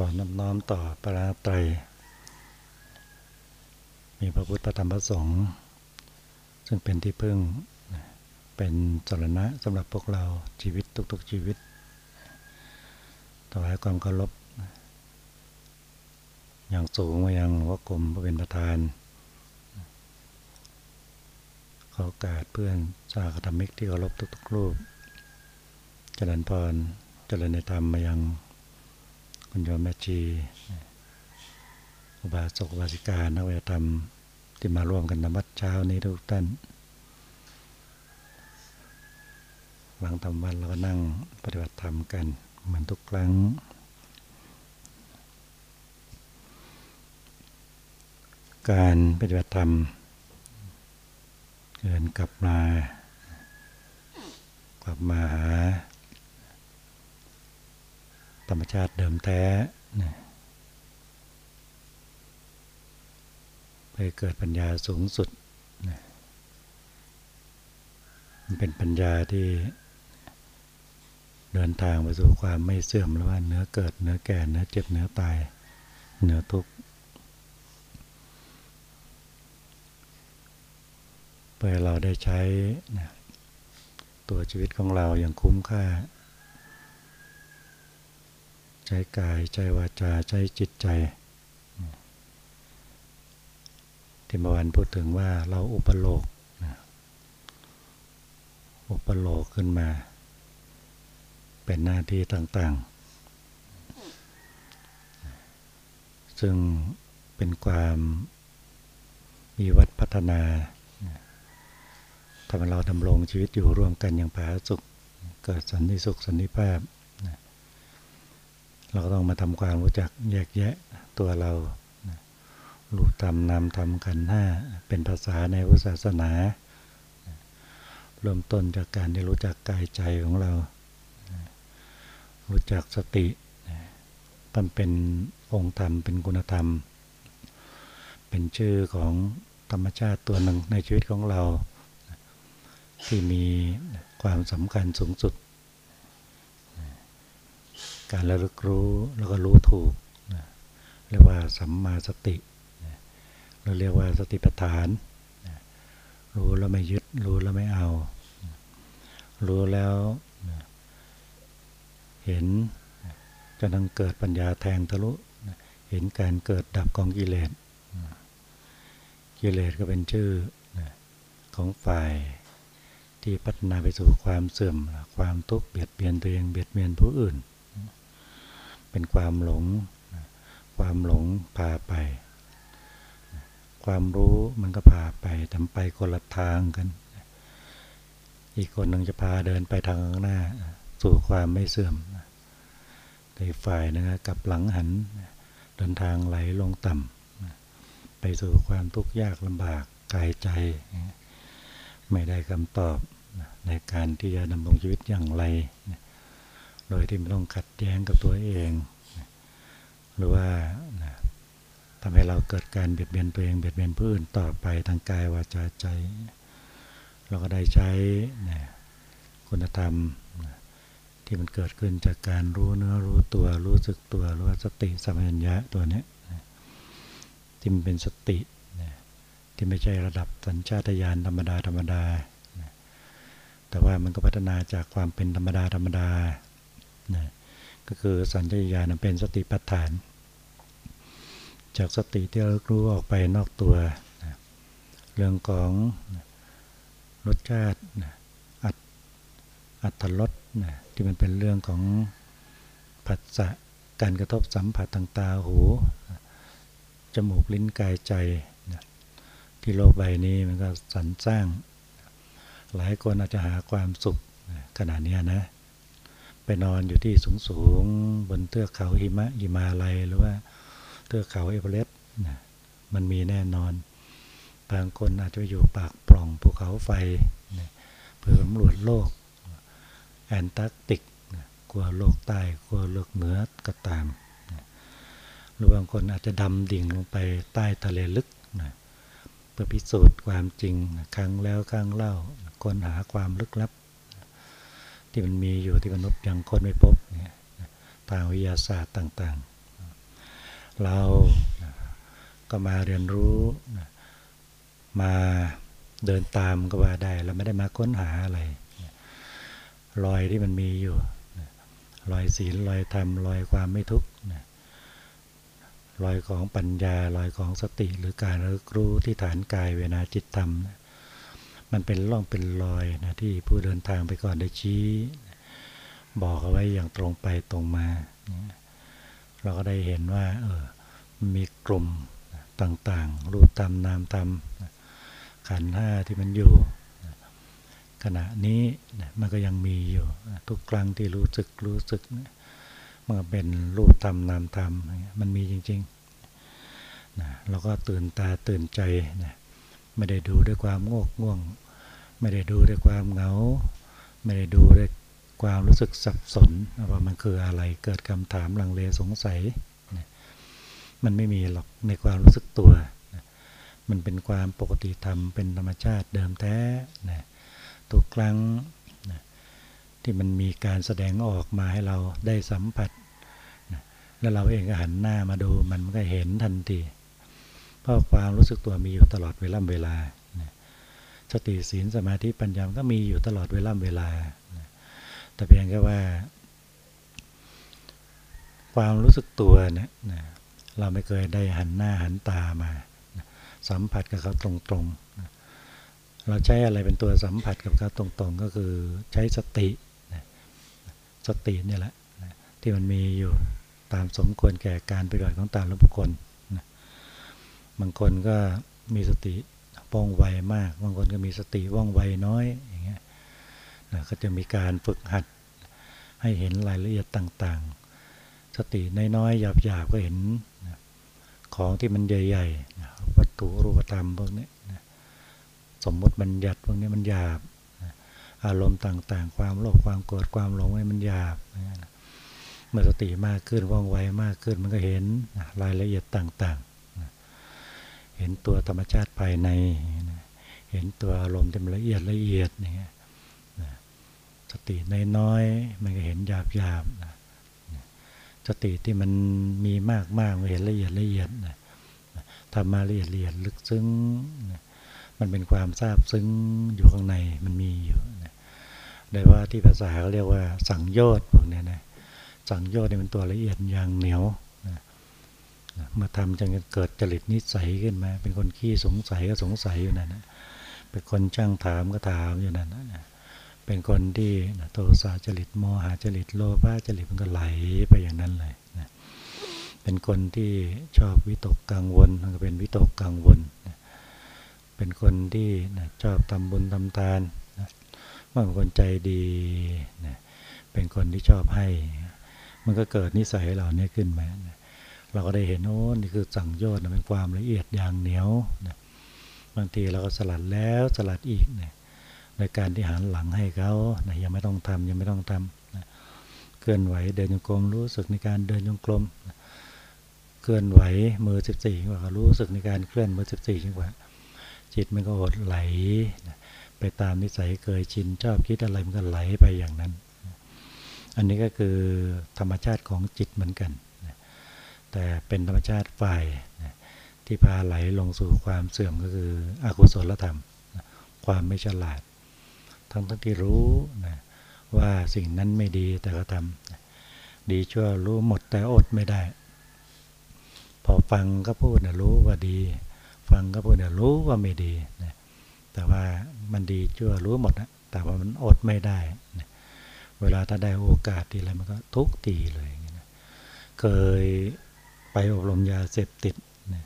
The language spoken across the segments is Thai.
ขอน้อมน้อมต่อพระไตรมีพระพุทธพระธรรมพระสงฆ์ซึ่งเป็นที่พึ่งเป็นสรณะสำหรับพวกเราชีวิตทุก ๆ ชีวิตถวายความเคารพอย่างสูงมายังวักรมพระเป็นประธาน ขอโอกาสเพื่อนสาคธรรมิกที่เคารพทุกๆรูปเจริญพรเจริญในธรรมมายัง คุณโยมแม่ชีอุบาสกอุบาสิกานักวิธรรมที่มาร่วมกันนวัดเช้านี้ทุกท่านหลังทำวันเราก็นั่งปฏิบัติธรรมกันเหมือนทุกครั้ง การปฏิบัติธรรมเกินกลับมากลับมาหา ธรรมชาติเดิมแท้เพื่อเกิดปัญญาสูงสุดมันเป็นปัญญาที่เดินทางไปสู่ความไม่เสื่อมแล้วว่าเนื้อเกิดเนื้อแก่เนื้อเจ็บเนื้อตายเนื้อทุกข์เพื่อเราได้ใช้ตัวชีวิตของเราอย่างคุ้มค่า ใช้กายใจวาจาใช้จิตใจที่เมื่อวานพูดถึงว่าเราอุปโลกอุปโลกขึ้นมา เป็นหน้าที่ต่างๆ ซึ่งเป็นความมีวัดพัฒนาทำให้เราดำรงชีวิตอยู่ร่วมกันอย่างผาสุข เกิดสันติสุขสันติภาพ เราก็ต้องมาทำความรู้จักแยกแยะตัวเรารู้ทำนำทำกันห้าเป็นภาษาในพุทธศาสนาเริ่มต้นจากการที่รู้จักกายใจของเรา รู้จักสติมันเป็นองค์ธรรมเป็นคุณธรรม เป็นชื่อของธรรมชาติตัวหนึ่งในชีวิตของเรา ที่มีความสำคัญสูงสุด การระลึกรู้แล้วก็รู้ถูกเรียกว่าสัมมาสติเราเรียกว่าสติปัฏฐานรู้แล้วไม่ยึด รู้แล้วไม่เอา รู้แล้วเห็นจนทั้งเกิดปัญญาแทงทะลุเห็นการเกิดดับของกิเลสกิเลสก็เป็นชื่อของฝ่ายที่พัฒนาไปสู่ความเสื่อม ความทุกข์เบียดเบียนตัวเองเบียดเบียนผู้อื่น เป็นความหลง ความหลงพาไป ความรู้มันก็พาไปทำไปคนละทางกัน อีกคนหนึ่งจะพาเดินไปทางข้างหน้า สู่ความไม่เสื่อมในฝ่ายนึงกับหลังหัน เดินทางไหลลงต่ำไปสู่ความทุกข์ยากลำบากกายใจ ไม่ได้คำตอบในการที่จะดำรงชีวิตอย่างไร โดยที่ไม่ต้องขัดแย้งกับตัวเอง หรือว่าทำให้เราเกิดการเบียดเบียนตัวเองเบียดเบียนผู้อื่นต่อไปทางกายวาจาใจ เราก็ได้ใช้คุณธรรมที่มันเกิดขึ้นจากการรู้เนื้อรู้ตัวรู้สึกตัวรู้สติสัมปชัญญะตัวนี้ที่มันเป็นสติที่ไม่ใช่ระดับสัญชาตญาณธรรมดาธรรมดาแต่ว่ามันก็พัฒนาจากความเป็นธรรมดาธรรมดา นะก็คือสัญญาญาณเป็นสติปัฏฐาน จากสติที่เรารู้ออกไปนอกตัวนะเรื่องของรสชาตินะอัตอัตรสนะที่มันเป็นเรื่องของผัสสะการกระทบสัมผัสทางตาหูจมูกลิ้นกายใจนะที่โลกใบนี้มันก็สรรสร้าง หลายคนอาจจะหาความสุขขนาดนี้นะ ไปนอนอยู่ที่สูงสูงบนเทือกเขาหิมะหิมาลัยหรือว่าเทือกเขาเอเวอเรสต์มันมีแน่นอน บางคนอาจจะอยู่ปากปล่องภูเขาไฟเพื่อสำรวจโลก แอนตาร์กติกขั้วโลกใต้ขั้วโลกเหนือก็ตามหรือบางคนอาจจะดำดิ่งลงไปใต้ทะเลลึกเพื่อพิสูจน์ความจริงครั้งแล้วครั้งเล่าค้นหาความลึกลับ ที่มันมีอยู่ที่มนุษย์ยังค้นไม่พบเนี่ยทางวิทยาศาสตร์ต่าง ๆ เราก็มาเรียนรู้มาเดินตามก็ว่าได้ เราไม่ได้มาค้นหาอะไรรอยที่มันมีอยู่รอยศีลรอยธรรมรอยความไม่ทุกข์รอยของปัญญารอยของสติหรือการรู้ที่ฐานกายเวนาจิตธรรม มันเป็นร่องเป็นรอยนะที่ผู้เดินทางไปก่อนได้ชี้ บอกเอาไว้อย่างตรงไปตรงมา เราก็ได้เห็นว่า เออมีกลุ่มต่างๆ รูปธรรมนามธรรมขันห้าที่มันอยู่ ขณะนี้มันก็ยังมีอยู่ ทุกครั้งที่รู้สึกรู้สึกมันเป็นรูปธรรมนามธรรมมันมีจริงๆนะเราก็ตื่นตาตื่นใจนะ ไม่ได้ดูด้วยความโงกง่วง ไม่ได้ดูด้วยความเหงา ไม่ได้ดูด้วยความรู้สึกสับสนว่ามันคืออะไรเกิดคำถามลังเลสงสัย มันไม่มีหรอกในความรู้สึกตัว มันเป็นความปกติธรรมเป็นธรรมชาติเดิมแท้นะทุกครั้งที่มันมีการแสดงออกมาให้เราได้สัมผัส แล้วเราเองก็หันหน้ามาดูมันก็เห็นทันที เพราะความรู้สึกตัวมีอยู่ตลอดเวลาเวลา สติศีลสมาธิปัญญาก็มีอยู่ตลอดเวลาเวลา แต่เพียงแค่ว่า ความรู้สึกตัวเนี่ยเราไม่เคยได้หันหน้าหันตามา สัมผัสกับเขาตรงๆ เราใช้อะไรเป็นตัวสัมผัสกับเขาตรงๆ ก็คือใช้สติ สติเนี่ยแหละที่มันมีอยู่ตามสมควรแก่การปฏิบัติของแต่ละบุคคล บางคนก็มีสติป้องไวมาก บางคนก็มีสติว่องไวน้อยอย่างเงี้ยนะก็จะมีการฝึกหัดให้เห็นรายละเอียดต่างๆ สติน้อยๆหยาบๆก็เห็นของที่มันใหญ่ๆวัตถุรูปธรรมพวกนี้สมมติบัญญัติพวกนี้มันหยาบอารมณ์ต่างๆ ความโลภความโกรธความหลงมันหยาบเมื่อสติมากขึ้นว่องไวมากขึ้นมันก็เห็นรายละเอียดต่างๆ เห็นตัวธรรมชาติภายใน เห็นตัวอารมณ์ที่มันละเอียดละเอียดนี่สติน้อยๆมันก็เห็นหยาบหยาบสติที่มันมีมากมากเห็นละเอียดละเอียดทำมาละเอียดละเอียดลึกซึ้งมันเป็นความทราบซึ้งอยู่ข้างในมันมีอยู่โดยว่าที่ภาษาเขาเรียกว่าสังโยชน์พวกนี้นะสังโยชน์เนี่เป็นตัวละเอียดอย่างเหนียว มื่อทำจนเกิดจริตนิสัยขึ้นมา เป็นคนขี้สงสัยก็สงสัยอยู่นั่นนะเป็นคนช่างถามก็ถามอยู่นั่นนะเป็นคนที่โทสะจริตโมหะจริตโลภะจริตมันก็ไหลไปอย่างนั้นเลยนะเป็นคนที่ชอบวิตกกังวลมันก็เป็นวิตกกังวลนะเป็นคนที่นะชอบทำบุญทำทานนะมันเป็นคนใจดีนะเป็นคนที่ชอบให้ มันก็เกิดนิสัยเหล่านี้ขึ้นมานะ เราก็ได้เห็นโอ้นี่คือสั่งโยชน์เป็นความละเอียดอย่างเหนียวนะบางทีเราก็สลัดแล้วสลัดอีกนะในการที่หันหลังให้เขานะยังไม่ต้องทำยังไม่ต้องทำนะเคลื่อนไหวเดินโยกลมรู้สึกในการเดินโยกลมนะเคลื่อนไหวมือสิบสี่ว่ารู้สึกในการเคลื่อนมือสิบสี่จังวะจิตมันก็หดไหลนะไปตามนิสัยเคยชินชอบคิดอะไรมันก็ไหลไปอย่างนั้น อันนี้ก็คือธรรมชาติของจิตเหมือนกัน แต่เป็นธรรมชาติฝ่ายที่พาไหลลงสู่ความเสื่อมก็คืออกุศลธรรม ความไม่ฉลาด ทั้งทั้งที่รู้นะว่าสิ่งนั้นไม่ดีแต่ก็ทำดีชั่วรู้หมดแต่อดไม่ได้ พอฟังก็พูดนะรู้ว่าดี ฟังก็พูดนะรู้ว่าไม่ดีนะแต่ว่ามันดีชั่วรู้หมดนะแต่ว่ามันอดไม่ได้นะเวลาถ้าได้โอกาสทีไรมันก็ทุกตีเลยนะเคย อบรมยาเสพติดนะ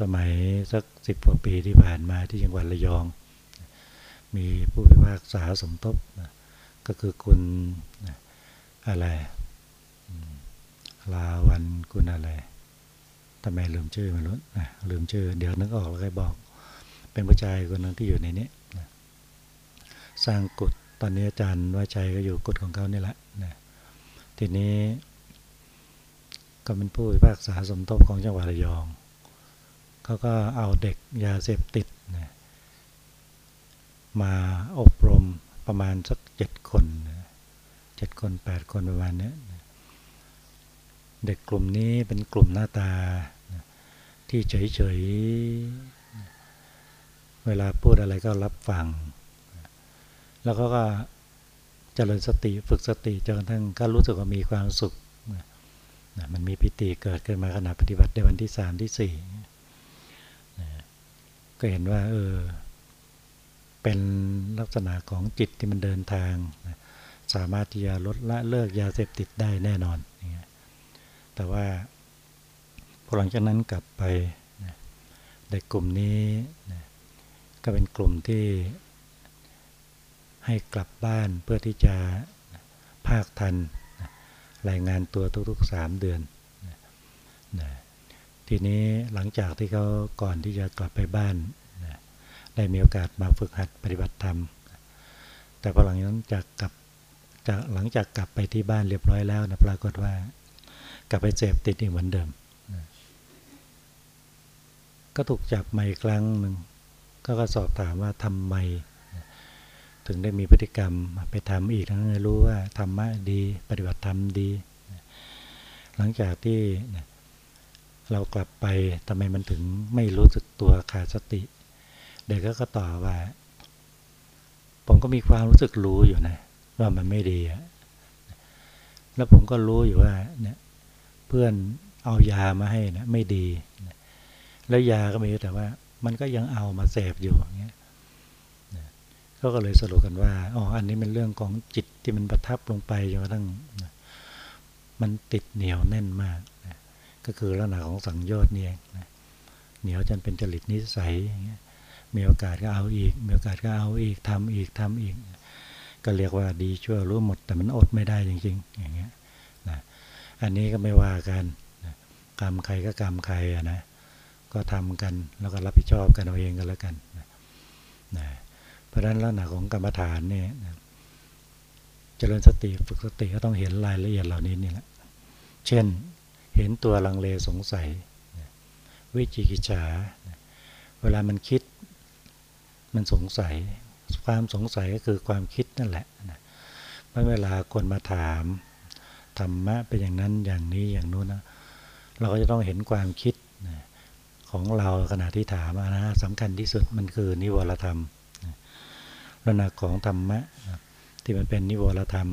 สมัยสักสิบกว่าปีที่ผ่านมาที่จังหวัดระยอง มีผู้พิพากษาสมทบนะก็คือคุณนะอะไรลาวันคุณอะไรทำไมลืมชื่อไม่รู้นะลืมชื่อ เดี๋ยวนึกออกแล้วก็บอก เป็นผู้ชายคนนึงที่อยู่ในนี้นะสร้างกุฏตอนนี้อาจารย์ว่าใจก็อยู่กุฏของเขานี่แหละนะทีนี้ ก็เป็นผู้พิพากษาสมทบของจังหวัดระยอง เขาก็เอาเด็กยาเสพติดนะมาอบรมประมาณสักเจ็ดคนเจ็ดคนแปดคนประมาณนี้เด็กกลุ่มนี้เป็นกลุ่มหน้าตาที่เฉยๆ เวลาพูดอะไรก็รับฟัง แล้วก็ก็เจริญสติฝึกสติจนกระทั่งก็รู้สึกว่ามีความสุข มันมีปิติเกิดขึ้นมาขณะปฏิบัติในวันที่สามที่สี่ก็เห็นว่าเออเป็นลักษณะของจิตที่มันเดินทางสามารถที่จะลดละเลิกยาเสพติดได้แน่นอน แต่ว่าพอหลังจากนั้นกลับไปเด็กกลุ่มนี้ก็เป็นกลุ่มที่ให้กลับบ้านเพื่อที่จะภาคทัน รายงานตัวทุกๆสามเดือนทีนี้หลังจากที่เขาก่อนที่จะกลับไปบ้านได้มีโอกาสมาฝึกหัดปฏิบัติธรรม แต่พอหลังจากกลับจากหลังจากกลับไปที่บ้านเรียบร้อยแล้วนะปรากฏว่ากลับไปเสพติดอีกเหมือนเดิมก็ถูกจับมาอีกครั้งหนึ่งก็สอบถามว่าทำไม ถึงได้มีพฤติกรรมไปทำอีกทั้งรู้ว่าธรรมะดี ปฏิบัติธรรมดี หลังจากที่เรากลับไปทำไมมันถึงไม่รู้สึกตัวขาดสติ เด็กก็ตอบว่า ผมก็มีความรู้สึกรู้อยู่นะ ว่ามันไม่ดีอะแล้วผมก็รู้อยู่ว่าเนี่ยเพื่อนเอายามาให้นะไม่ดี แล้วยาก็มีแต่ว่า มันก็ยังเอามาเสพอยู่อย่างเงี้ย ก็ก็เลยสรุปกันว่าอ๋ออันนี้เป็นเรื่องของจิตที่มันประทับลงไปจนกระทั่งมันติดเหนียวแน่นมากก็คือลักษณะของสังโยชน์นี่เองเหนียวจนเป็นจริตนิสัยอย่างเงี้ยมีโอกาสก็เอาอีก มีโอกาสก็เอาอีกทำอีกทำอีก ก็เรียกว่าดีชั่วรู้หมด แต่มันอดไม่ได้จริง ๆ อย่างเงี้ยนะอันนี้ก็ไม่ว่ากันนะกรรมใครก็กรรมใครอะนะก็ทำกันแล้วก็รับผิดชอบกันเอาเองกันแล้วกันนะนะ เพราะฉะนั้นลักษณะของกรรมฐานเนี่ยเจริญสติฝึกสติก็ต้องเห็นรายละเอียดเหล่านี้นี่แหละเช่นเห็นตัวลังเลสงสัยวิจิกิจฉาเวลามันคิดมันสงสัย ความสงสัยก็คือความคิดนั่นแหละเมื่อเวลาคนมาถามธรรมะเป็นอย่างนั้นอย่างนี้อย่างนู้นนะเราก็จะต้องเห็นความคิดของเราขณะที่ถามนะสำคัญที่สุดมันคือนิวรธรรม ลักษณะของธรรมะที่มันเป็นนิวรธรรม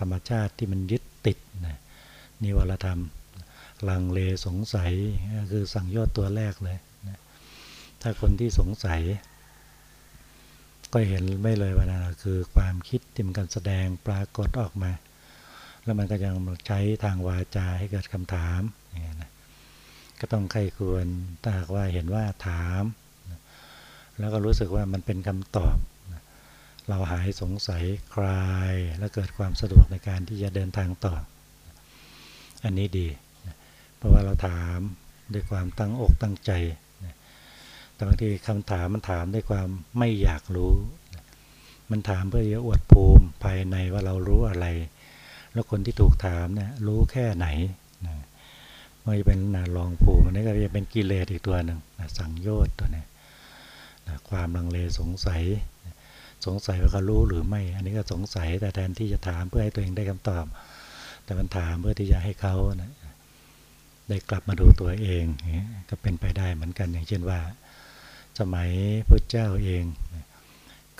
ธรรมชาติที่มันยึดติดนะนิวรธรรม ลังเลสงสัยคือสั่งยอดตัวแรกเลยนะถ้าคนที่สงสัย ก็เห็นไม่เลยว่านั่นคือความคิดที่มันการแสดงปรากฏออกมา แล้วมันก็ยังใช้ทางวาจาให้เกิดคำถามอย่างนี้นะก็ต้องใครควรถ้าหากว่าเห็นว่าถาม แล้วก็รู้สึกว่ามันเป็นคำตอบ เราหายสงสัยคลายและเกิดความสะดวกในการที่จะเดินทางต่อ อันนี้ดี เพราะว่าเราถามด้วยความตั้งอกตั้งใจ แต่บางทีคำถามมันถามด้วยความไม่อยากรู้ มันถามเพื่อจะอวดภูมิภายในว่าเรารู้อะไร แล้วคนที่ถูกถามเนี่ยรู้แค่ไหนมันจะเป็นนาลองภูมิอันนี้ก็จะเป็นกิเลสอีกตัวหนึ่งสังโยชน์ตัวนี้ความลังเลสงสัย สงสัยว่าเขารู้หรือไม่ อันนี้ก็สงสัยแต่แทนที่จะถามเพื่อให้ตัวเองได้คำตอบ แต่มันถามเพื่อที่จะให้เขาได้กลับมาดูตัวเองก็เป็นไปได้เหมือนกันอย่างเช่นว่า สมัยพระเจ้าเอง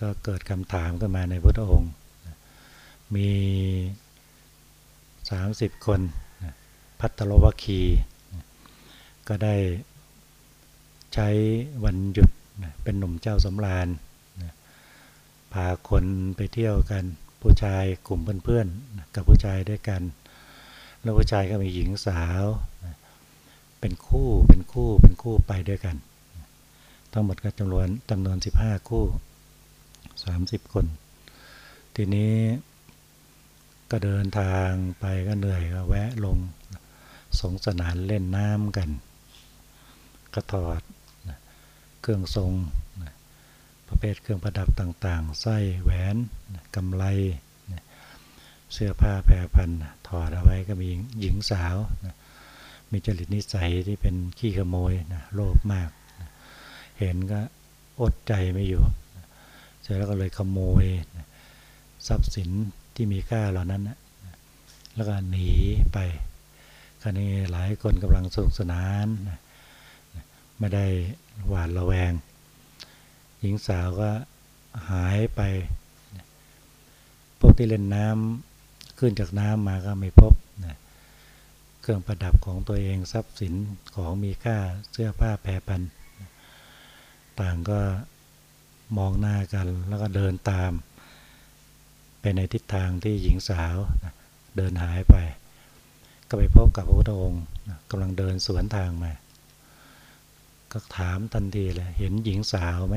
ก็เกิดคำถามขึ้นมาในพระองค์ มี 30 คนพัทรวคีก็ได้ใช้วันหยุดเป็นหนุ่มเจ้าสำราญ พาคนไปเที่ยวกัน ผู้ชายกลุ่มเพื่อนๆกับผู้ชายด้วยกัน แล้วผู้ชายก็มีหญิงสาว เป็นคู่เป็นคู่เป็นคู่ไปด้วยกัน ทั้งหมดก็จำนวนจำนวนสิบห้าคู่สามสิบคน ทีนี้ก็เดินทางไปก็เหนื่อยก็แวะลงสงสนานเล่นน้ำกัน ก็ถอดเครื่องทรง ประเภทเครื่องประดับต่างๆสร้อยแหวนกำไลเสื้อผ้าแพรพันถอดเอาไว้ก็มีหญิงสาวมีจริตนิสัยที่เป็นขี้ขโมยนะโลภมากเห็นก็อดใจไม่อยู่เสร็จแล้วก็เลยขโมยทรัพย์สินที่มีค่าเหล่านั้นแล้วก็หนีไปคราวนี้หลายคนกำลังสนุกสนานไม่ได้หวาดระแวง หญิงสาวก็หายไป พวกที่เล่นน้ำขึ้นจากน้ำมาก็ไม่พบนะเครื่องประดับของตัวเองทรัพย์สินของมีค่าเสื้อผ้าแพรพัน ต่างก็มองหน้ากันแล้วก็เดินตาม ไปในทิศทางที่หญิงสาวเดินหายไป ก็ไปพบกับพระพุทธองค์กำลังเดินสวนทางมา ก็ถามทันทีเลยเห็นหญิงสาวไหม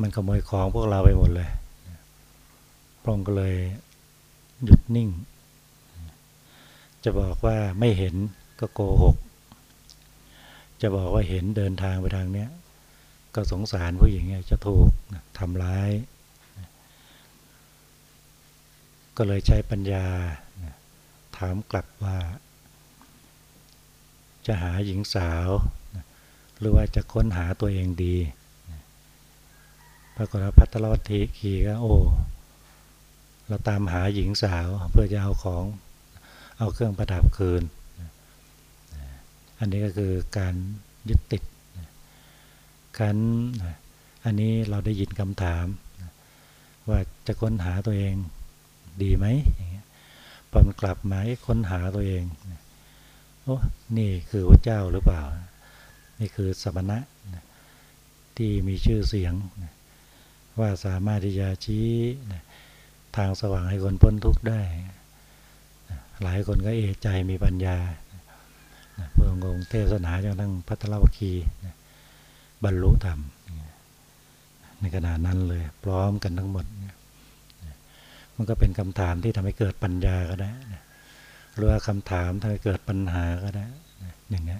มันขโมยของพวกเราไปหมดเลยพระองค์ก็เลยหยุดนิ่ง จะบอกว่าไม่เห็นก็โกหก จะบอกว่าเห็นเดินทางไปทางเนี้ย ก็สงสารผู้หญิงจะถูกทำร้าย ก็เลยใช้ปัญญา ถามกลับว่า จะหาหญิงสาว หรือว่าจะค้นหาตัวเองดี ปรากฏว่าพัทรวัตถีขี่ก็โอ้เราตามหาหญิงสาวเพื่อจะเอาของเอาเครื่องประดับคืน อันนี้ก็คือการยึดติดการอันนี้เราได้ยินคำถาม ว่าจะค้นหาตัวเองดีไหมพอนกลับมาค้นหาตัวเองโอ้นี่คือพระเจ้าหรือเปล่า นี่คือสมณะที่มีชื่อเสียง ว่าสามารถที่จะชี้ทางสว่างให้คนพ้นทุกข์ได้ หลายคนก็เอใจมีปัญญาพระองค์งเทศนาจนทั้งพัทรวคีบรรลุธรรมในขณะนั้นเลย พร้อมกันทั้งหมด มันก็เป็นคำถามที่ทำให้เกิดปัญญาก็ได้หรือว่าคำถามทำให้เกิดปัญหาก็ได้อย่างนี้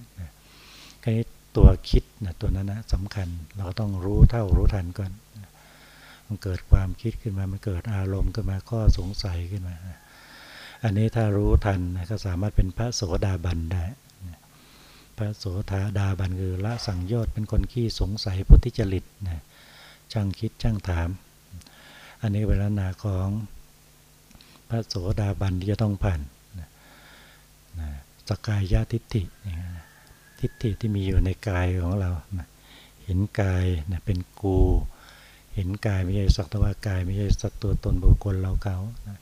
แค่นี้ตัวคิดนะตัวนั้นนะสำคัญเราก็ต้องรู้เท่ารู้ทันก่อน มันเกิดความคิดขึ้นมา มันเกิดอารมณ์ขึ้นมาข้อสงสัยขึ้นมา อันนี้ถ้ารู้ทันก็สามารถเป็นพระโสดาบันได้ พระโสธาดาบันคือละสังโยชน์เป็นคนขี้สงสัยพุทธิจริตนะช่างคิดช่างถาม อันนี้เป็นลักษณะของพระโสดาบันที่จะต้องผ่านสกายยะทิฏฐิ ทิฏฐิที่มีอยู่ในกายของเราเห็นกายเป็นกู เห็นกายไม่ใช่สักตว่ากายไม่ใช่สัตว์ตัวตนบุคคลเราเขานะ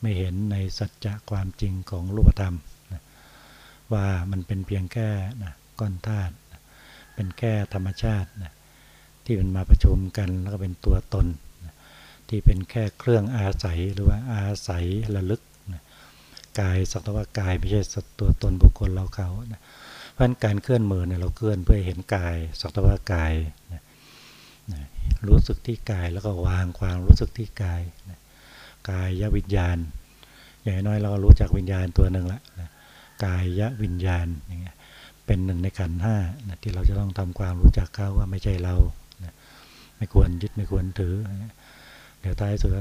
ไม่เห็นในสัจจะความจริงของรูปธรรมนะว่ามันเป็นเพียงแค่นะก้อนธาตุนะเป็นแค่ธรรมชาตินะที่มันมาประชุมกันแล้วก็เป็นตัวตนนะที่เป็นแค่เครื่องอาศัยหรือว่าอาศัยระลึกนะกายสักตว่ากายไม่ใช่สัตว์ตัวตนบุคคลเราเขานะเพราะการเคลื่อนมือเนี่ยเราเคลื่อนเพื่อเห็นกายสักตว่ากายนะ รู้สึกที่กายแล้วก็วางความรู้สึกที่กายกายยวิญญาณ อย่างน้อยเราก็รู้จักวิญญาณตัวหนึ่งละกายยวิญญาณอย่างเงี้ยเป็นหนึ่งในขันห้าที่เราจะต้องทำความรู้จักเขาว่าไม่ใช่เราไม่ควรยึดไม่ควรถือ เดี๋ยวท้ายสุด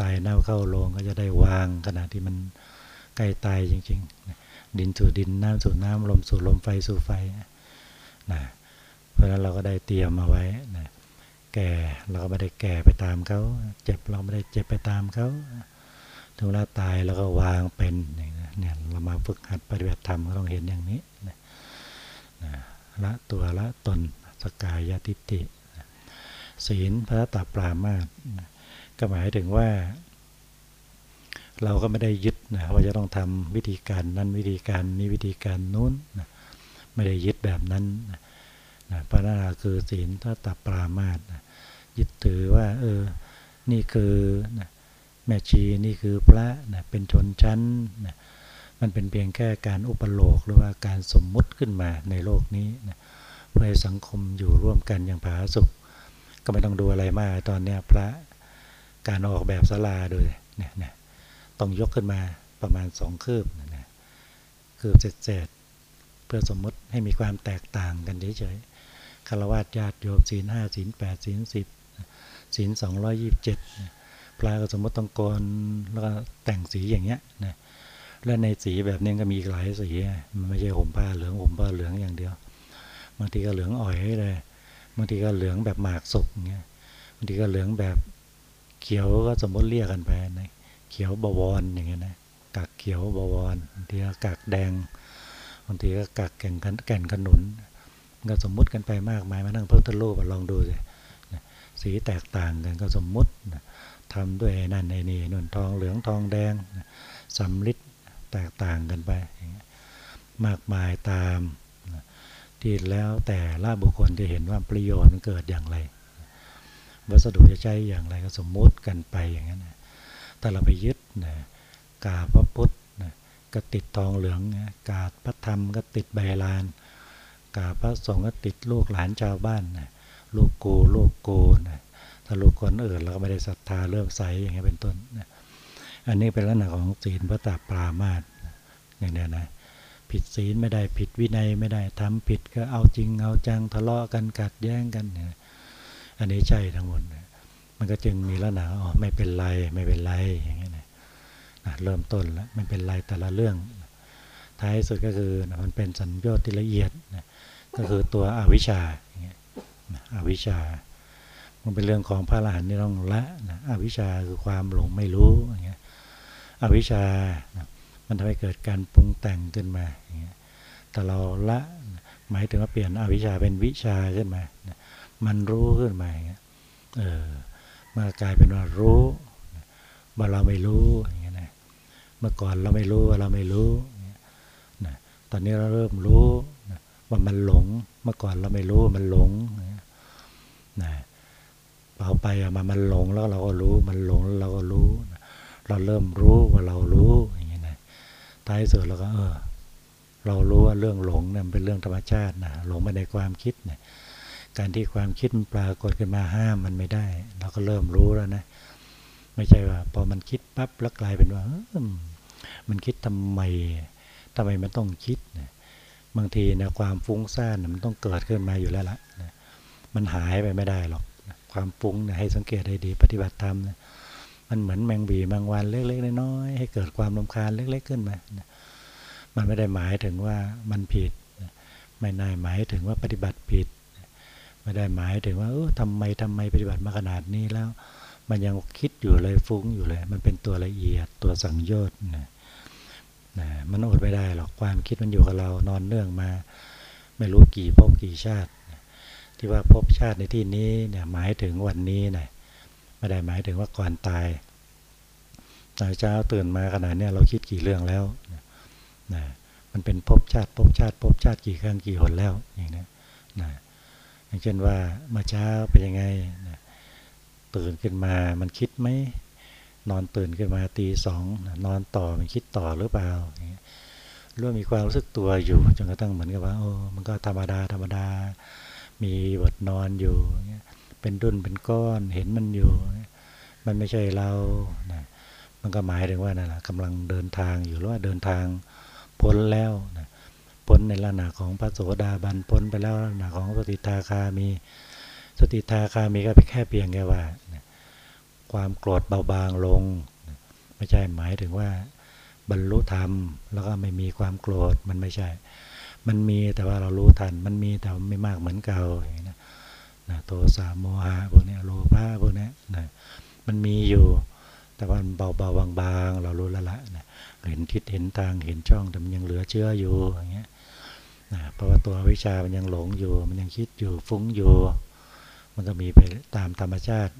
ตายเน่าเข้าลงก็จะได้วางขณะที่มันใกล้ตายจริงๆ ดินสู่ดินน้ำสู่น้ำลมสู่ลมไฟสู่ไฟนะเพราะฉะนั้นเราก็ได้เตรียมมาไว้นะ แก่ เราก็ไม่ได้แก่ไปตามเขา เจ็บเราไม่ได้เจ็บไปตามเขาถึงเวลาตายเราก็วางเป็นเนี่ยเรามาฝึกหัดปฏิบัติธรรมก็ต้องเห็นอย่างนี้นะละตัวละตนสกายยติติ ศีลพระตาปรามาสก็หมายถึงว่า เราก็ไม่ได้ยึดนะว่าจะต้องทำวิธีการนั้นวิธีการนี้วิธีการนู้นนะไม่ได้ยึดแบบนั้นนะพระนาคือศีลถ้าตับปรามาสนะ ยึดถือว่า เออ นี่คือนะแม่ชีนี่คือพระนะเป็นชนชั้นนะมันเป็นเพียงแค่การอุปโลกหรือว่าการสมมุติขึ้นมาในโลกนี้นะเพื่อสังคมอยู่ร่วมกันอย่างผาสุกก็ไม่ต้องดูอะไรมาก ตอนเนี้ยพระการออกแบบศาลาโดยเนี่ยเนี่ยต้องยกขึ้นมาประมาณสองคืบนะคืบเศษเพื่อสมมติให้มีความแตกต่างกันเฉยคารวะญาติโยมศีลห้าศีลแปดศีลสิบ ศีลสองร้อยยี่สิบเจ็ดพระก็สมมติต้องกรแล้วก็แต่งสีอย่างเงี้ยนะและในสีแบบนี้ก็มีหลายสีมันไม่ใช่ห่มผ้าเหลืองห่มผ้าเหลืองอย่างเดียวบางทีก็เหลืองอ่อยเลยบางทีก็เหลืองแบบหมากสุกเงี้ยบางทีก็เหลืองแบบเขียวก็สมมติเรียกกันไปนะเขียวบวรอย่างเงี้ยนะกักเขียวบวรบางทีก็กักแดงบางทีก็กักแก่นแก่นขนุนก็สมมุติกันไปมากมายมานั่งเพิ่มทะลุลองดูสิ สีแตกต่างกันก็สมมุติทำด้วยนั่นไอ้นี่นุ่นทองเหลืองทองแดงสำลิดแตกต่างกันไป มากมายตามที่แล้วแต่ละบุคคลจะเห็นว่าประโยชน์มันเกิดอย่างไร วัสดุจะใช้อย่างไรก็สมมุติกันไปอย่างนั้นแต่เราไปยึดนะกาพระพุทธนะก็ติดทองเหลืองนะกาพระธรรมก็ติดใบลาน กาพระสงฆ์ก็ติดลูกหลานชาวบ้านนะ ลูกกูลูกกูนะถ้าลูกคนอื่นเราก็ไม่ได้ศรัทธาเริ่มใสอย่างนี้เป็นต้นนะอันนี้เป็นลักษณะของศีลพระตาปรามาสอย่างเนี้นะผิดศีลไม่ได้ผิดวินัยไม่ได้ทำผิดก็เอาจริงเอาจังทะเลาะกันกัดแย้งกันเนี่ยอันนี้ใช่ทั้งหมดมันก็จึงมีลักษณะอ๋อไม่เป็นไรไม่เป็นไรอย่างเงี้ยนะเริ่มต้นแล้วไม่เป็นไรแต่ละเรื่อง ท้ายสุดก็คือมันเป็นสัญญาที่ละเอียดนะก็คือตัวอวิชชาอย่างเงี้ย อวิชชา มันเป็นเรื่องของพระอรหันต์ที่ต้องละนะอวิชชาคือความหลงไม่รู้อย่างเงี้ยอวิชชานะมันทำให้เกิดการปรุงแต่งขึ้นมาอย่างเงี้ยแต่เราละหมายถึงว่าเปลี่ยนอวิชชาเป็นวิชาขึ้นมามันรู้ขึ้นมาอย่างเงี้ยเออมากลายเป็นว่ารู้ว่าเราไม่รู้อย่างเงี้ยนะเมื่อก่อนเราไม่รู้ว่าเราไม่รู้นะตอนนี้เราเริ่มรู้ว่ามันหลง เมื่อก่อนเราไม่รู้ว่ามันหลงนะ เอาไปเอามามันหลงแล้วเราก็รู้ มันหลงแล้วเราก็รู้ เราเริ่มรู้ว่าเรารู้อย่างเงี้ยนะท้ายสุดเราก็เออ เรารู้ว่าเรื่องหลงเนี่ยเป็นเรื่องธรรมชาตินะหลงไปในความคิดเนี่ยการที่ความคิดมันปรากฏขึ้นมาห้ามมันไม่ได้ เราก็เริ่มรู้แล้วนะ ไม่ใช่ว่า พอมันคิดปั๊บแล้วกลายเป็นว่ามันคิดทำไมทำไมมันต้องคิดนะบางทีนะความฟุ้งซ่านมันต้องเกิดขึ้นมาอยู่แล้วละนะ มันหายไปไม่ได้หรอก ความฟุ้งนะให้สังเกตให้ดีปฏิบัติธรรมนะมันเหมือนแมงบีบางวันเล็กๆน้อยๆให้เกิดความรำคาญเล็ก ๆ ขึ้นมานะมันไม่ได้หมายถึงว่ามันผิดนะไม่ได้หมายถึงว่าปฏิบัติผิดไม่ได้หมายถึงว่าเออทำไมทำไมปฏิบัติมาขนาดนี้แล้ว มันยังคิดอยู่เลยฟุ้งอยู่เลย มันเป็นตัวละเอียดตัวสังโยชน์นะนะมันอดไม่ได้หรอกความคิดมันอยู่กับเรานอนเนื่องมา ไม่รู้กี่ภพกี่ชาติ ที่ว่าภพชาติในที่นี้เนี่ยหมายถึงวันนี้นะไม่ได้หมายถึงว่าก่อนตายตอนเช้าตื่นมาขนาดนี้เราคิดกี่เรื่องแล้วนะมันเป็นภพชาติภพชาติภพชาติกี่ครั้งกี่หนแล้วอย่างนี้นะอย่างเช่นว่าเมื่อเช้าเป็นยังไงตื่นขึ้นมามันคิดไหมนอนตื่นขึ้นมาตีสองนอนต่อมันคิดต่อหรือเปล่าร่วมมีความรู้สึกตัวอยู่จนกระทั่งเหมือนกับว่าโอ้มันก็ธรรมดาธรรมดา มีบทนอนอยู่ เป็นดุนเป็นก้อนเห็นมันอยู่ มันไม่ใช่เรานะมันก็หมายถึงว่านั่นแหละกำลังเดินทางอยู่หรือว่าเดินทางพ้นแล้วนะพ้นในลักษณะของพระโสดาบันพ้นไปแล้วลักษณะของสติทาคามี สติทาคามีก็แค่เพียงแค่ว่าความโกรธเบาบางลงไม่ใช่หมายถึงว่าบรรลุธรรม แล้วก็ไม่มีความโกรธมันไม่ใช่ มันมีแต่ว่าเรารู้ทัน มันมีแต่ไม่มากเหมือนเก่าอย่างนี้นะโทสะโมหะพวกนี้โลภะพวกนี้นะมันมีอยู่ แต่ว่าเบาเบาบางบางเรารู้ล้วละนะเห็นทิศเห็นทางเห็นช่องแต่มันยังเหลือเชื่ออยู่อย่างเงี้ยนะเพราะว่าตัววิชามันยังหลงอยู่ มันยังคิดอยู่ฟุ้งอยู่ มันก็มีไปตามธรรมชาติ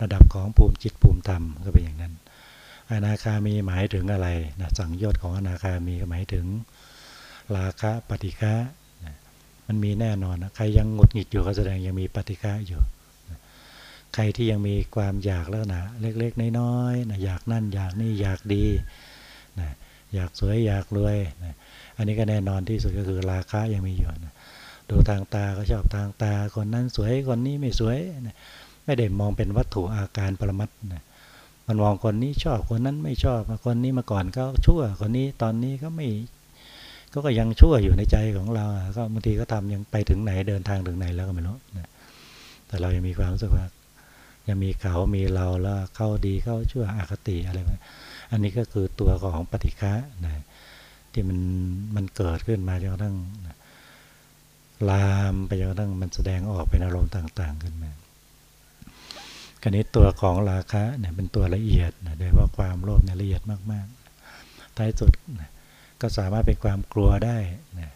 ระดับของภูมิจิตภูมิธรรมก็เป็นอย่างนั้นอนาคามีหมายถึงอะไรนะสังโยชน์ของอนาคามีหมายถึง ราคะปฏิฆะมันมีแน่นอนนะใครยังหงุดหงิดอยู่ก็แสดงยังมีปฏิฆะอยู่ ใครที่ยังมีความอยากแล้วนะเล็กๆ น้อยๆนะอยากนั่นอยากนี่อยากดีนะอยากสวยอยากรวยนะอันนี้ก็แน่นอนที่สุดก็คือราคายังมีอยู่นะดูทางตาก็ชอบทางตาคนนั้นสวยคนนี้ไม่สวยนะไม่ได้มองเป็นวัตถุอาการปรมัตนะมันมองคนนี้ชอบคนนั้นไม่ชอบคนนี้มาก่อนก็ชั่วคนนี้ตอนนี้ก็ไม่ ก็ก็ยังชั่วอยู่ในใจของเรา ก็บางทีก็ทำยังไปถึงไหนเดินทางถึงไหนแล้วก็ไม่รู้นะแต่เรายังมีความรู้สึกว่า ยังมีเขา มีเราแล้วเข้าดีเข้าชั่วอคติอะไรอันนี้ก็คือตัวของปฏิฆะนะที่มันมันเกิดขึ้นมาจนกระทั่งลามไปจนกระทั่งมันแสดงออกเป็นอารมณ์ต่าง ๆ ขึ้นมาคราวนี้ตัวของราคะเนี่ยเป็นตัวละเอียดนะโดยว่าความโลภเนี่ยละเอียดมากท้ายสุดนะ ก็สามารถเป็นความกลัวได้นะ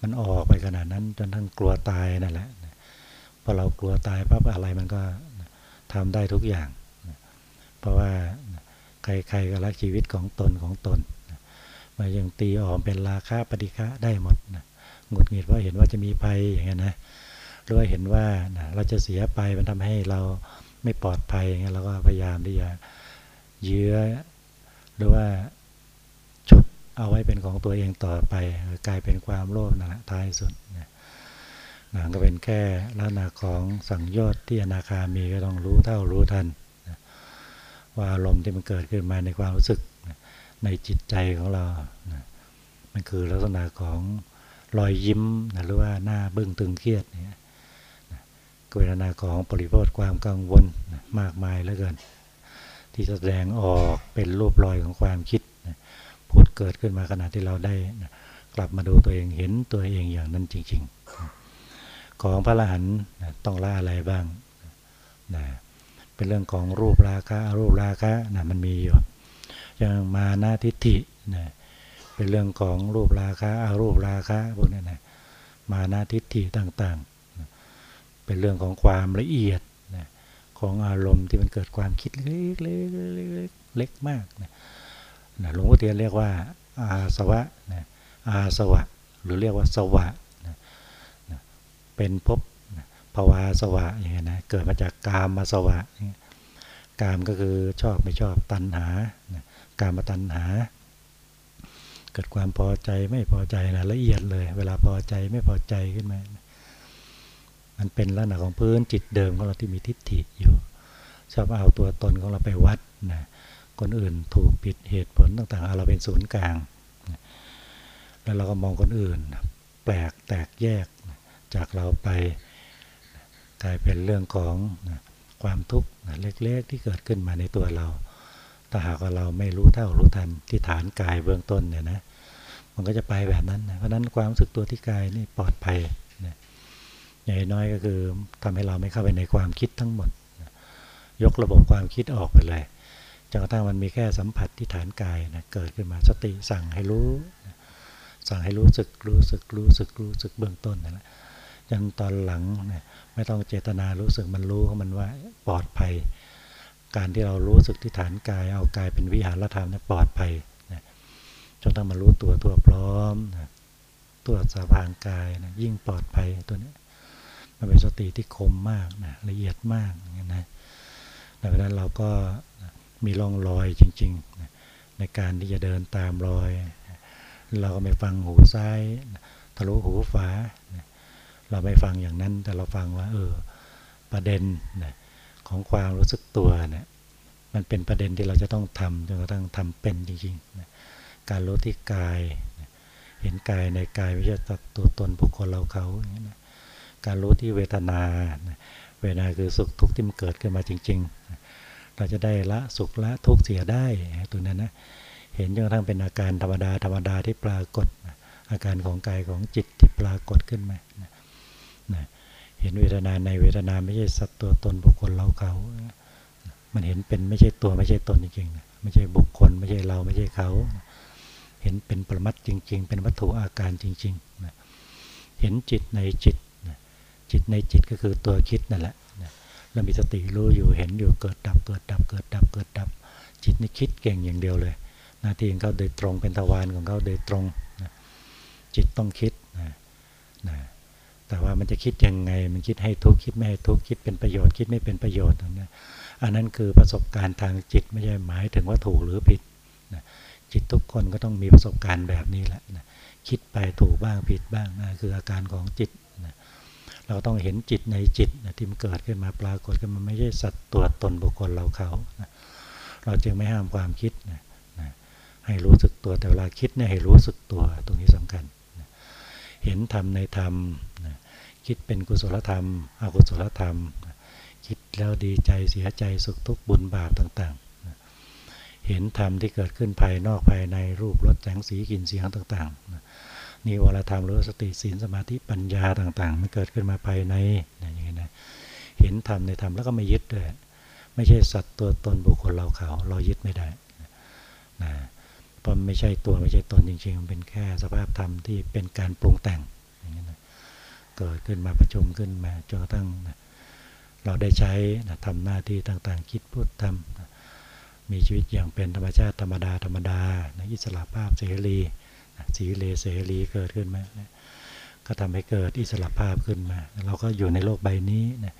มันออกไปขนาดนั้นจนทั้งกลัวตายนั่นแหละนะพอเรากลัวตายปั๊บอะไรมันก็ทำได้ทุกอย่างนะเพราะว่าใครๆก็รักชีวิตของตนของตนนะมายังตีออกเป็นราคาปฏิฆะได้หมดนะหงุดหงิดว่าเห็นว่าจะมีภัยอย่างเงี้ยนะหรือว่าเห็นว่านะเราจะเสียไปมันทำให้เราไม่ปลอดภัยอย่างเงี้ยเราก็พยายามที่จะเยื้อหรือว่า เอาไว้เป็นของตัวเองต่อไปกลายเป็นความโลภนั่ะท้ายสุดนะนะก็เป็นแค่ลักษณะของสังโยชน์ที่อนาคามีก็ต้องรู้เท่ารู้ทันนะว่าอารมณ์ที่มันเกิดขึ้นมาในความรู้สึกนะในจิตใจของเรานะมันคือลักษณะของรอยยิ้มนะหรือว่าหน้าบึ้งตึงเครียดเนี่ยนะเวทนาของปริโภทความกังวลนะมากมายเหลือเกิน ที่แสดงออกเป็นรูปรอยของความคิด นะพูดเกิดขึ้นมาขณะที่เราได้กลับมาดูตัวเองเห็นตัวเองอย่างนั้นจริง ๆ ของพระอรหันต์ต้องละอะไรบ้างนะเป็นเรื่องของรูปราคะรูปราคะนะมันมีอยู่อย่างมานาทิฏฐินะเป็นเรื่องของรูปราคะอารูปราคะพวกนี้นะมานาทิฏฐิต่างๆนะเป็นเรื่องของความละเอียดนะของอารมณ์ที่มันเกิดความคิดเล็กๆเล็กๆเล็กมากนะ หลวงพ่อเทียนเรียกว่าอาสวะนะอาสวะ หรือเรียกว่าสวะนะนะเป็นภพภาวาสวะอย่างเงี้ยนะเกิดมาจากกามมาสวะกามก็คือชอบไม่ชอบตัณหานะกามตัณหา เกิดความพอใจไม่พอใจนะละเอียดเลย เวลาพอใจไม่พอใจขึ้นมามันเป็นลักษณะของพื้นจิตเดิมของเราที่มีทิฏฐิอยู่ชอบเอาตัวตนของเราไปวัดนะ คนอื่นถูกผิดเหตุผลต่างๆ เราเป็นศูนย์กลาง แล้วเราก็มองคนอื่น แปลกแตกแยกจากเราไปกลายเป็นเรื่องของความทุกข์เล็กๆที่เกิดขึ้นมาในตัวเรา ถ้าหากว่าเราไม่รู้เท่ารู้ทันที่ฐานกายเบื้องต้นเนี่ยนะ มันก็จะไปแบบนั้นนะเพราะนั้นความรู้สึกตัวที่กายนี่ปลอดภัยใหญ่น้อยก็คือทำให้เราไม่เข้าไปในความคิดทั้งหมด ยกระบบความคิดออกไปเลย จนกระทั่งมันมีแค่สัมผัสที่ฐานกายนะเกิดขึ้นมาสติสั่งให้รู้ สั่งให้รู้สึกรู้สึกรู้สึกรู้สึกเบื้องต้นนั่นแหละจนตอนหลังเนะไม่ต้องเจตนารู้สึกมันรู้ของมันว่าปลอดภัย การที่เรารู้สึกที่ฐานกาย เอากายเป็นวิหารธรรมเนะปลอดภัยนะจนต้องมารู้ตัวตัวพร้อมนะตัวสาพางกายนะยิ่งปลอดภัยตัวนี้มันเป็นสติที่คมมากนะละเอียดมากอย่างนั้นะดังนั้นเราก็ มีร่องรอยจริงๆ ในการที่จะเดินตามรอย เราก็ไม่ฟังหูซ้าย ทะลุหูฝา เราไม่ฟังอย่างนั้น แต่เราฟังว่า เออ ประเด็นของความรู้สึกตัวเนี่ยมันเป็นประเด็นที่เราจะต้องทำจนกระทั่งทำเป็นจริงๆ การรู้ที่กาย เห็นกายในกายไม่ใช่ตัวตนบุคคลเราเขาการรู้ที่เวทนา เวทนาคือสุขทุกข์ที่มันเกิดขึ้นมาจริง ๆ เราจะได้ละสุขละทุกข์เสียได้ตัวนั้นนะเห็นจนกระทั่งเป็นอาการธรรมดาธรรมดาที่ปรากฏ อาการของกายของจิตที่ปรากฏขึ้นมานะนะเห็นเวทนาในเวทนาไม่ใช่สัตว์ตัวตนบุคคลเราเขา มันเห็นเป็นไม่ใช่ตัวไม่ใช่ตนจริงๆนะไม่ใช่บุคคล ไม่ใช่เราไม่ใช่เขา เห็นเป็นปรมัตจริง ๆ เป็นวัตถุอาการจริงๆนะเห็นจิตในจิตนะจิตในจิตก็คือตัวคิดนั่นแหละ เรามีสติรู้อยู่เห็นอยู่เกิดดับเกิดดับเกิดดับเกิดดับ จิตนี่คิดเก่งอย่างเดียวเลย หน้าที่ของเขาโดยตรงเป็นทวารของเขาโดยตรงนะจิตต้องคิดนะนะแต่ว่ามันจะคิดยังไง มันคิดให้ทุกข์คิดไม่ให้ทุกข์คิดเป็นประโยชน์คิดไม่เป็นประโยชน์นะอันนั้นคือประสบการณ์ทางจิตไม่ใช่หมายถึงว่าถูกหรือผิดนะจิตทุกคนก็ต้องมีประสบการณ์แบบนี้แหละนะคิดไปถูกบ้างผิดบ้างนะคืออาการของจิตนะ เราต้องเห็นจิตในจิตนะที่มันเกิดขึ้นมาปรากฏขึ้นมาไม่ใช่สัตว์ตัวตนบุคคลเราเขานะเราจึงไม่ห้ามความคิดนะนะให้รู้สึกตัวแต่เวลาคิดเนี่ยให้รู้สึกตัวตรงนี้สำคัญนะเห็นธรรมในธรรมนะคิดเป็นกุศลธรรมอกุศลธรรมนะคิดแล้วดีใจเสียใจสุขทุกข์บุญบาปต่างๆนะเห็นธรรมที่เกิดขึ้นภายนอกภายในรูปรสแสงสีกลิ่นเสียงต่างๆนะ นิวรธรรมหรือสติศีลสมาธิปัญญาต่างๆ มันเกิดขึ้นมาภายในนะอย่างนี้นะเห็นธรรมในธรรมแล้วก็ไม่ยึดด้วยไม่ใช่สัตว์ตัวตนบุคคลเราเขาเรายึดไม่ได้นะเพราะไม่ใช่ตัวไม่ใช่ตนจริงๆมันเป็นแค่สภาพธรรมที่เป็นการปรุงแต่งอย่างนี้นะเกิดขึ้นมาประชุมขึ้นมาจนกระทั่งนะเราได้ใช้นะทำหน้าที่ต่างๆ คิดพูดทำนะมีชีวิตอย่างเป็นธรรมชาติธรรมดาธรรมดานะอิสระภาพเสรี สีเลเสรีเกิดขึ้นมา ก็ทำให้เกิดอิสระภาพขึ้นมา เราก็อยู่ในโลกใบนี้นะ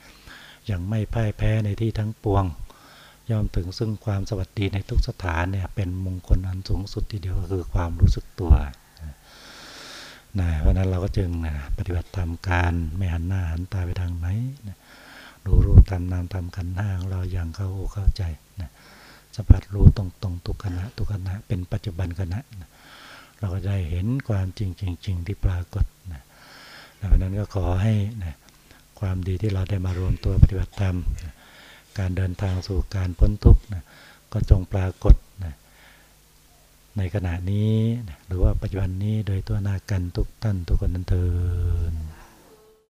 อย่างไม่พ่ายแพ้ในที่ทั้งปวงย่อมถึงซึ่งความสวัสดีในทุกสถานเนี่ยเป็นมงคลอันสูงสุดทีเดียวก็คือความรู้สึกตัวนะเพราะนั้นเราก็จึงนะปฏิบัติธรรมการไม่หันหน้าหันตาไปทางไหนนะดูรูปทำนามทำขันห้าของเราอย่างเข้าเข้าใจนะสัมผัสรู้ตรงตรงทุกขณะทุกขณะเป็นปัจจุบันขณะนะ เราก็ได้เห็นความจริงจริงที่ปรากฏนะดังนั้นก็ขอให้นะความดีที่เราได้มารวมตัวปฏิบัติธรรมนะการเดินทางสู่การพ้นทุกข์นะก็จงปรากฏนะในขณะนี้นะหรือว่าปัจจุบันนี้โดยตัวหน้ากันทุกท่านทุกคนนั้นเถิด